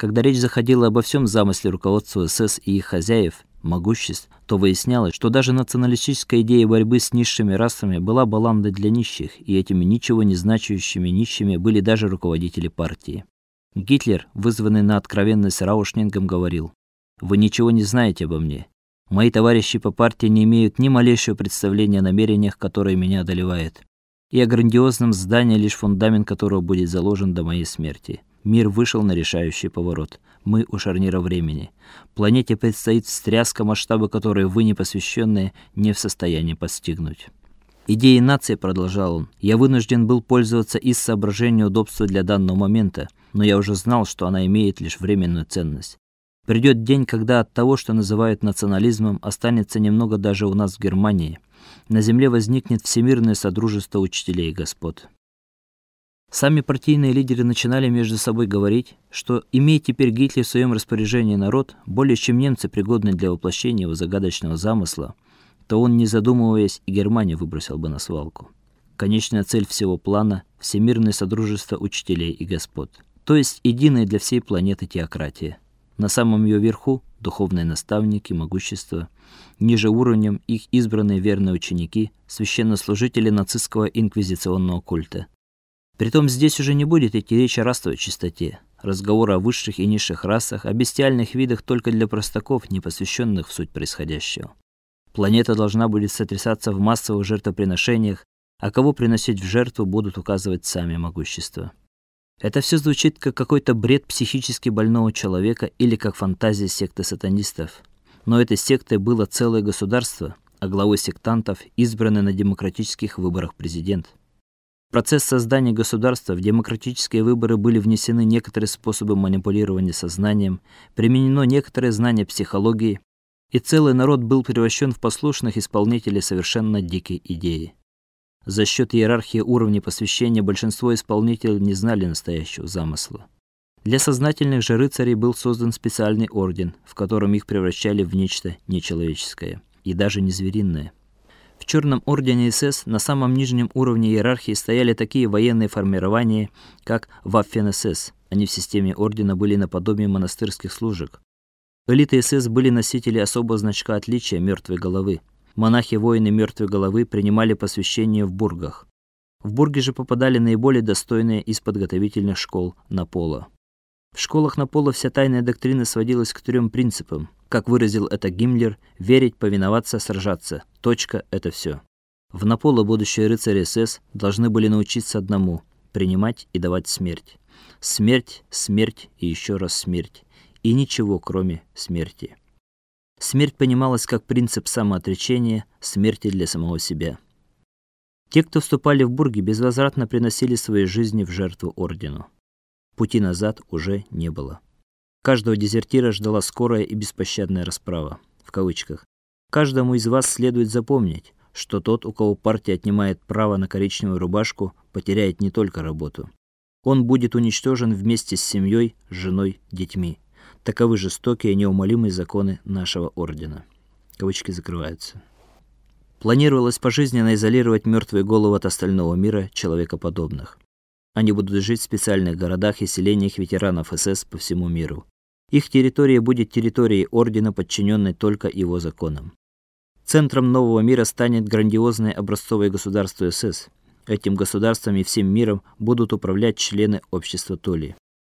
Когда речь заходила обо всем замысле руководства СС и их хозяев, могуществ, то выяснялось, что даже националистическая идея борьбы с низшими расами была баландой для нищих, и этими ничего не значащими нищими были даже руководители партии. Гитлер, вызванный на откровенность Раушнингом, говорил: "Вы ничего не знаете обо мне. Мои товарищи по партии не имеют ни малейшего представления о намерениях, которые меня одолевают, и о грандиозном здании, лишь фундамент которого будет заложен до моей смерти. Мир вышел на решающий поворот. Мы у шарнира времени. Планете предстоит встряска, масштабы которой вы, непосвященные, не в состоянии постигнуть. Идеи нации, продолжал он, я вынужден был пользоваться из соображения удобства для данного момента, но я уже знал, что она имеет лишь временную ценность. Придет день, когда от того, что называют национализмом, останется немного даже у нас в Германии. На земле возникнет всемирное содружество учителей и господ. Сами партийные лидеры начинали между собой говорить, что имея теперь Гитлер в своем распоряжении народ, более чем немцы пригодный для воплощения его загадочного замысла, то он, не задумываясь, и Германию выбросил бы на свалку. Конечная цель всего плана всемирное содружество учителей и господ, то есть единая для всей планеты теократия. На самом ее верху духовные наставники, могущество, ниже уровнем их избранные верные ученики, священнослужители нацистского инквизиционного культа. Притом здесь уже не будет идти речь о расовой чистоте. Разговор о высших и низших расах, о бестиальных видах только для простаков, не посвященных в суть происходящего. Планета должна будет сотрясаться в массовых жертвоприношениях, а кого приносить в жертву будут указывать сами могущества. Это все звучит как какой-то бред психически больного человека или как фантазия секты сатанистов. Но этой сектой было целое государство, а главой сектантов избранный на демократических выборах президент процесс создания государства в демократические выборы были внесены некоторые способы манипулирования сознанием, применено некоторые знания психологии, и целый народ был превращен в послушных исполнителей совершенно дикой идеи. За счет иерархии уровней посвящения большинство исполнителей не знали настоящего замысла. Для сознательных же рыцарей был создан специальный орден, в котором их превращали в нечто нечеловеческое и даже не звериное. В Черном ордене СС на самом нижнем уровне иерархии стояли такие военные формирования, как Waffen-СС. Они в системе ордена были наподобие монастырских служек. Элиты СС были носители особого значка отличия мертвой головы. Монахи-воины мертвой головы принимали посвящение в бургах. В бурги же попадали наиболее достойные из подготовительных школ на поло. В школах на поло вся тайная доктрина сводилась к трем принципам: как выразил это Гиммлер, верить, повиноваться, сражаться. Точка это все. В Наполо будущие рыцари СС должны были научиться одному принимать и давать смерть. Смерть, смерть и еще раз смерть, и ничего, кроме смерти. Смерть понималась как принцип самоотречения, смерти для самого себя. Те, кто вступали в бурги, безвозвратно приносили свои жизни в жертву ордену. Пути назад уже не было. Каждого дезертира ждала скорая и беспощадная расправа в кавычках. Каждому из вас следует запомнить, что тот, у кого партия отнимает право на коричневую рубашку, потеряет не только работу. Он будет уничтожен вместе с семьей, женой, детьми. Таковы жестокие и неумолимые законы нашего ордена. Кавычки закрываются. Планировалось пожизненно изолировать мертвые головы от остального мира человекоподобных. Они будут жить в специальных городах и селениях ветеранов СС по всему миру. Их территория будет территорией ордена, подчиненной только его законам. Центром нового мира станет грандиозное образцовое государство СС. Этим государством и всем миром будут управлять члены общества Толи.